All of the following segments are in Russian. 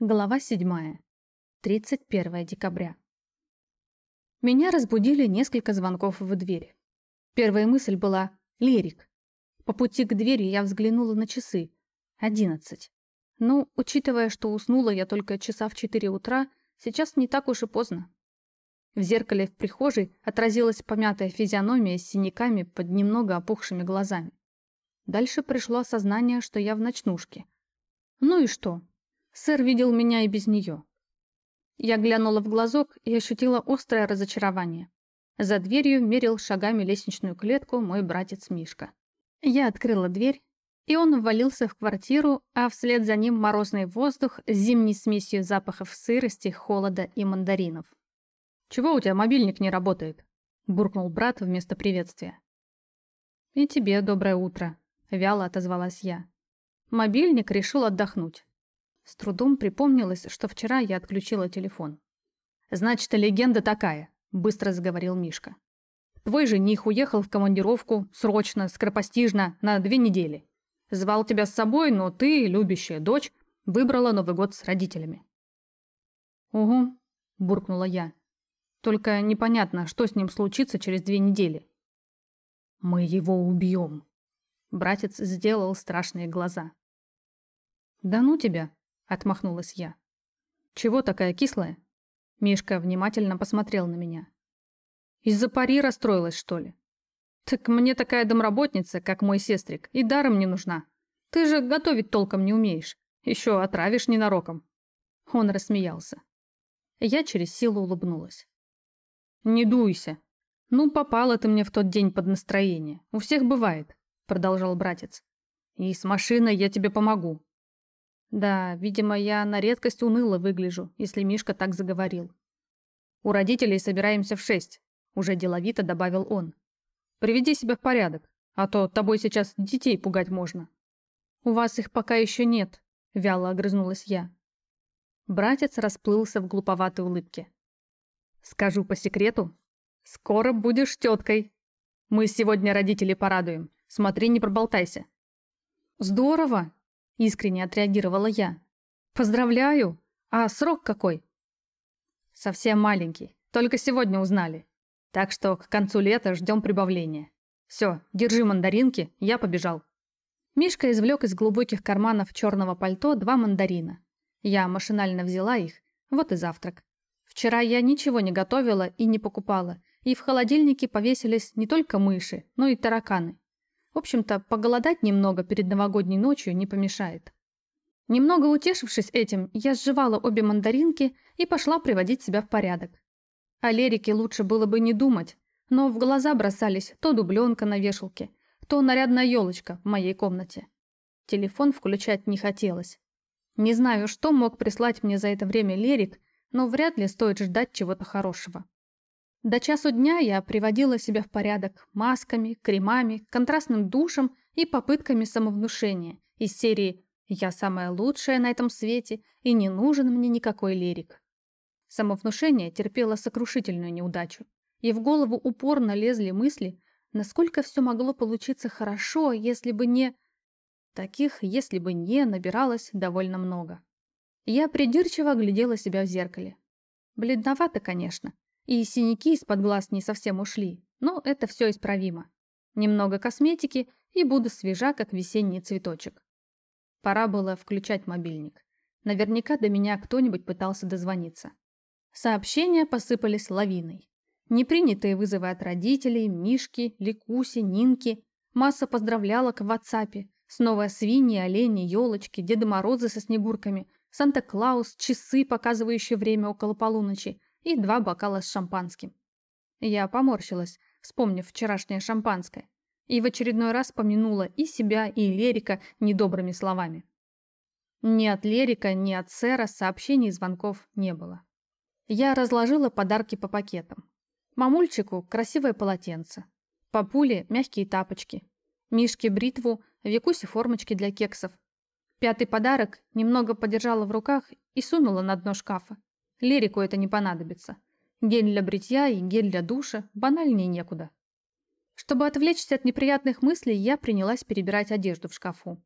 Глава 7. 31 декабря. Меня разбудили несколько звонков в дверь. Первая мысль была «Лерик». По пути к двери я взглянула на часы. Одиннадцать. Ну, учитывая, что уснула я только часа в четыре утра, сейчас не так уж и поздно. В зеркале в прихожей отразилась помятая физиономия с синяками под немного опухшими глазами. Дальше пришло осознание, что я в ночнушке. Ну и что? Сэр видел меня и без нее. Я глянула в глазок и ощутила острое разочарование. За дверью мерил шагами лестничную клетку мой братец Мишка. Я открыла дверь, и он ввалился в квартиру, а вслед за ним морозный воздух с зимней смесью запахов сырости, холода и мандаринов. «Чего у тебя мобильник не работает?» – буркнул брат вместо приветствия. «И тебе доброе утро», – вяло отозвалась я. Мобильник решил отдохнуть. С трудом припомнилось, что вчера я отключила телефон. «Значит, легенда такая», — быстро заговорил Мишка. «Твой жених уехал в командировку, срочно, скоропостижно, на две недели. Звал тебя с собой, но ты, любящая дочь, выбрала Новый год с родителями». «Угу», — буркнула я. «Только непонятно, что с ним случится через две недели». «Мы его убьем», — братец сделал страшные глаза. «Да ну тебя», Отмахнулась я. «Чего такая кислая?» Мишка внимательно посмотрел на меня. «Из-за пари расстроилась, что ли?» «Так мне такая домработница, как мой сестрик, и даром не нужна. Ты же готовить толком не умеешь. Еще отравишь ненароком». Он рассмеялся. Я через силу улыбнулась. «Не дуйся. Ну, попала ты мне в тот день под настроение. У всех бывает», — продолжал братец. «И с машиной я тебе помогу. Да, видимо, я на редкость уныло выгляжу, если Мишка так заговорил. У родителей собираемся в шесть, уже деловито добавил он. Приведи себя в порядок, а то тобой сейчас детей пугать можно. У вас их пока еще нет, вяло огрызнулась я. Братец расплылся в глуповатой улыбке. Скажу по секрету, скоро будешь теткой. Мы сегодня родителей порадуем, смотри, не проболтайся. Здорово, Искренне отреагировала я. «Поздравляю! А срок какой?» «Совсем маленький. Только сегодня узнали. Так что к концу лета ждем прибавления. Все, держи мандаринки, я побежал». Мишка извлек из глубоких карманов черного пальто два мандарина. Я машинально взяла их, вот и завтрак. Вчера я ничего не готовила и не покупала, и в холодильнике повесились не только мыши, но и тараканы. В общем-то, поголодать немного перед новогодней ночью не помешает. Немного утешившись этим, я сживала обе мандаринки и пошла приводить себя в порядок. О Лерике лучше было бы не думать, но в глаза бросались то дубленка на вешалке, то нарядная елочка в моей комнате. Телефон включать не хотелось. Не знаю, что мог прислать мне за это время Лерик, но вряд ли стоит ждать чего-то хорошего. До часу дня я приводила себя в порядок масками, кремами, контрастным душем и попытками самовнушения из серии «Я самая лучшая на этом свете и не нужен мне никакой лирик». Самовнушение терпело сокрушительную неудачу, и в голову упорно лезли мысли, насколько все могло получиться хорошо, если бы не... Таких «если бы не» набиралось довольно много. Я придирчиво глядела себя в зеркале. Бледновато, конечно, и синяки из-под глаз не совсем ушли, но это все исправимо. Немного косметики, и буду свежа, как весенний цветочек. Пора было включать мобильник. Наверняка до меня кто-нибудь пытался дозвониться. Сообщения посыпались лавиной. Непринятые вызовы от родителей, Мишки, Ликуси, Нинки. Масса поздравлялок в WhatsApp. Снова свиньи, олени, елочки, Деда Морозы со снегурками, Санта-Клаус, часы, показывающие время около полуночи, и два бокала с шампанским. Я поморщилась, вспомнив вчерашнее шампанское, и в очередной раз помянула и себя, и Лерика недобрыми словами. Ни от Лерика, ни от сэра сообщений и звонков не было. Я разложила подарки по пакетам. Мамульчику красивое полотенце, папуле мягкие тапочки, Мишке бритву, Викусе формочки для кексов. Пятый подарок немного подержала в руках и сунула на дно шкафа. Лерику это не понадобится. Гель для бритья и гель для душа банальнее некуда. Чтобы отвлечься от неприятных мыслей, я принялась перебирать одежду в шкафу.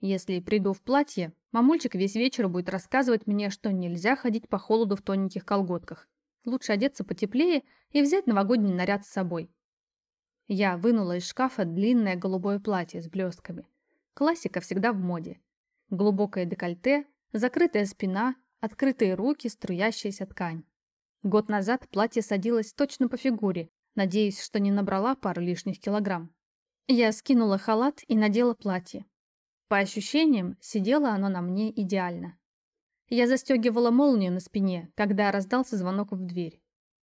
Если приду в платье, мамульчик весь вечер будет рассказывать мне, что нельзя ходить по холоду в тоненьких колготках. Лучше одеться потеплее и взять новогодний наряд с собой. Я вынула из шкафа длинное голубое платье с блестками. Классика всегда в моде. Глубокое декольте, закрытая спина, открытые руки, струящаяся ткань. Год назад платье садилось точно по фигуре, надеясь, что не набрала пару лишних килограмм. Я скинула халат и надела платье. По ощущениям, сидело оно на мне идеально. Я застегивала молнию на спине, когда раздался звонок в дверь.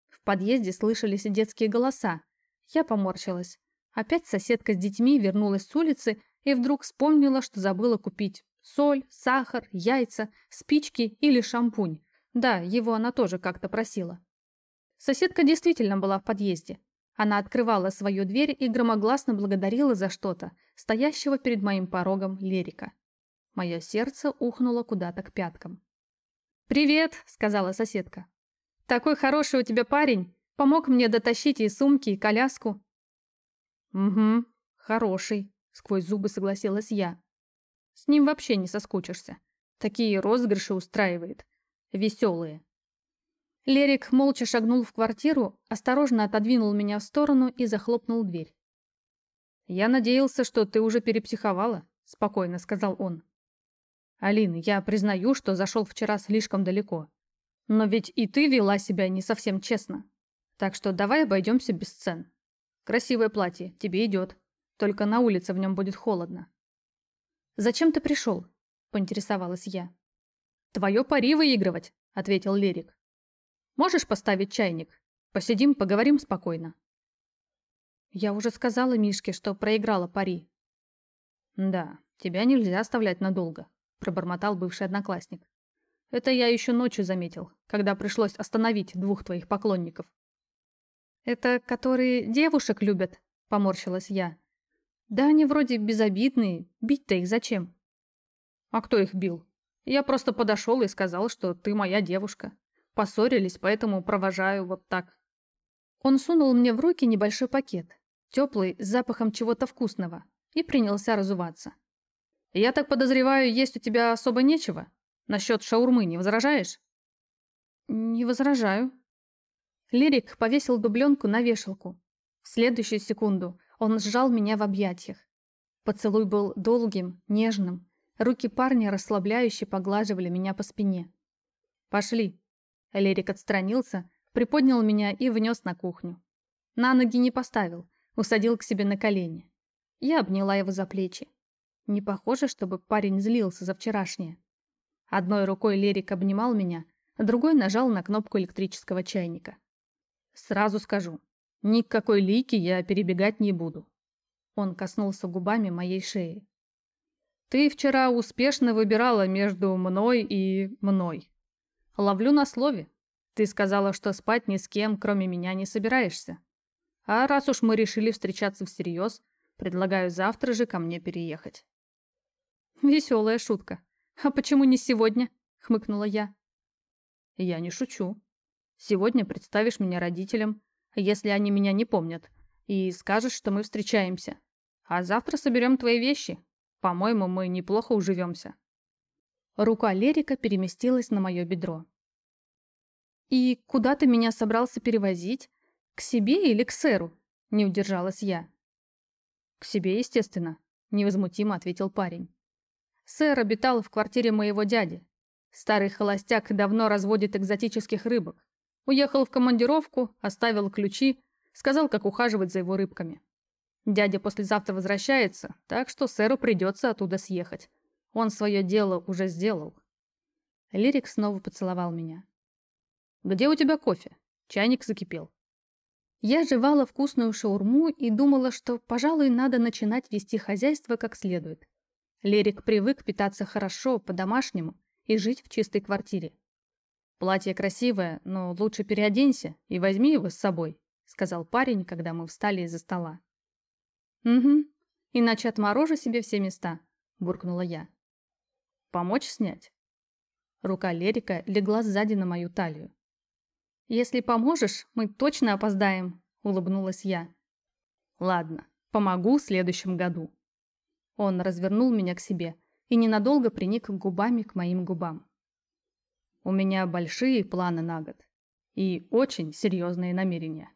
В подъезде слышались детские голоса. Я поморщилась. Опять соседка с детьми вернулась с улицы и вдруг вспомнила, что забыла купить соль, сахар, яйца, спички или шампунь. Да, его она тоже как-то просила. Соседка действительно была в подъезде. Она открывала свою дверь и громогласно благодарила за что-то, стоящего перед моим порогом Лерика. Мое сердце ухнуло куда-то к пяткам. «Привет!» — сказала соседка. «Такой хороший у тебя парень! Помог мне дотащить и сумки, и коляску!» «Угу, хороший!» — сквозь зубы согласилась я. «С ним вообще не соскучишься. Такие розыгрыши устраивает. Веселые!» Лерик молча шагнул в квартиру, осторожно отодвинул меня в сторону и захлопнул дверь. «Я надеялся, что ты уже перепсиховала», — спокойно сказал он. «Алина, я признаю, что зашел вчера слишком далеко. Но ведь и ты вела себя не совсем честно. Так что давай обойдемся без сцен. Красивое платье, тебе идет. Только на улице в нем будет холодно». «Зачем ты пришел?» — поинтересовалась я. «Твое пари выигрывать», — ответил Лерик. Можешь поставить чайник? Посидим, поговорим спокойно. Я уже сказала Мишке, что проиграла пари. Да, тебя нельзя оставлять надолго, пробормотал бывший одноклассник. Это я еще ночью заметил, когда пришлось остановить двух твоих поклонников. Это которые девушек любят, поморщилась я. Да они вроде безобидные, бить-то их зачем? А кто их бил? Я просто подошел и сказал, что ты моя девушка. Поссорились, поэтому провожаю вот так. Он сунул мне в руки небольшой пакет, теплый, с запахом чего-то вкусного, и принялся разуваться. «Я так подозреваю, есть у тебя особо нечего? Насчет шаурмы не возражаешь?» «Не возражаю». Лирик повесил дубленку на вешалку. В следующую секунду он сжал меня в объятиях. Поцелуй был долгим, нежным. Руки парня расслабляюще поглаживали меня по спине. «Пошли», Лерик отстранился, приподнял меня и внес на кухню. На ноги не поставил, усадил к себе на колени. Я обняла его за плечи. Не похоже, чтобы парень злился за вчерашнее. Одной рукой Лерик обнимал меня, а другой нажал на кнопку электрического чайника. Сразу скажу, ни к какой лике я перебегать не буду. Он коснулся губами моей шеи. Ты вчера успешно выбирала между мной и мной. Ловлю на слове. Ты сказала, что спать ни с кем, кроме меня, не собираешься. А раз уж мы решили встречаться всерьез, предлагаю завтра же ко мне переехать. Веселая шутка. А почему не сегодня? Хмыкнула я. Я не шучу. Сегодня представишь меня родителям, если они меня не помнят, и скажешь, что мы встречаемся. А завтра соберем твои вещи. По-моему, мы неплохо уживемся. Рука Лерика переместилась на мое бедро. «И куда ты меня собрался перевозить? К себе или к сэру?» – не удержалась я. «К себе, естественно», – невозмутимо ответил парень. «Сэр обитал в квартире моего дяди. Старый холостяк давно разводит экзотических рыбок. Уехал в командировку, оставил ключи, сказал, как ухаживать за его рыбками. Дядя послезавтра возвращается, так что сэру придется оттуда съехать. Он свое дело уже сделал. Лирик снова поцеловал меня. «Где у тебя кофе?» Чайник закипел. Я жевала вкусную шаурму и думала, что, пожалуй, надо начинать вести хозяйство как следует. Лерик привык питаться хорошо, по-домашнему и жить в чистой квартире. «Платье красивое, но лучше переоденься и возьми его с собой», сказал парень, когда мы встали из-за стола. «Угу, иначе отморожу себе все места», буркнула я. Помочь снять?» Рука Лерика легла сзади на мою талию. «Если поможешь, мы точно опоздаем», — улыбнулась я. «Ладно, помогу в следующем году». Он развернул меня к себе и ненадолго приник губами к моим губам. У меня большие планы на год и очень серьезные намерения.